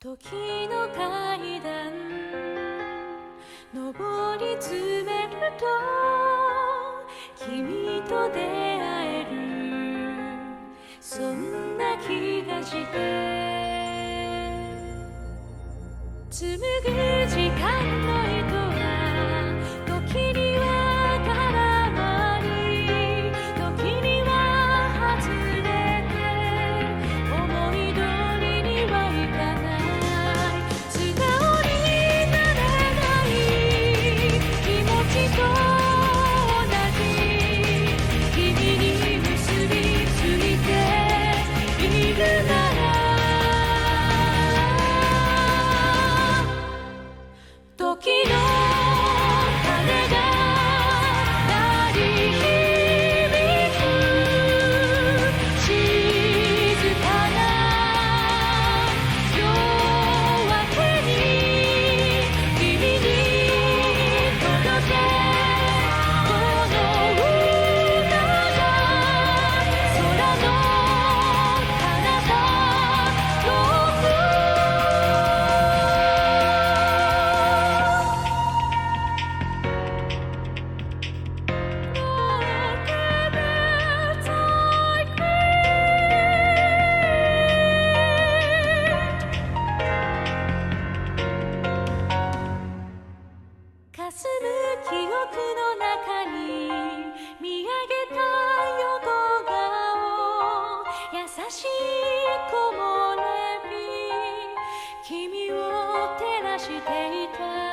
時の階段上り詰めると君と出会えるそんな気がして。紡ぐ時間見上げた横顔。優しい木漏れ日君を照らしていた。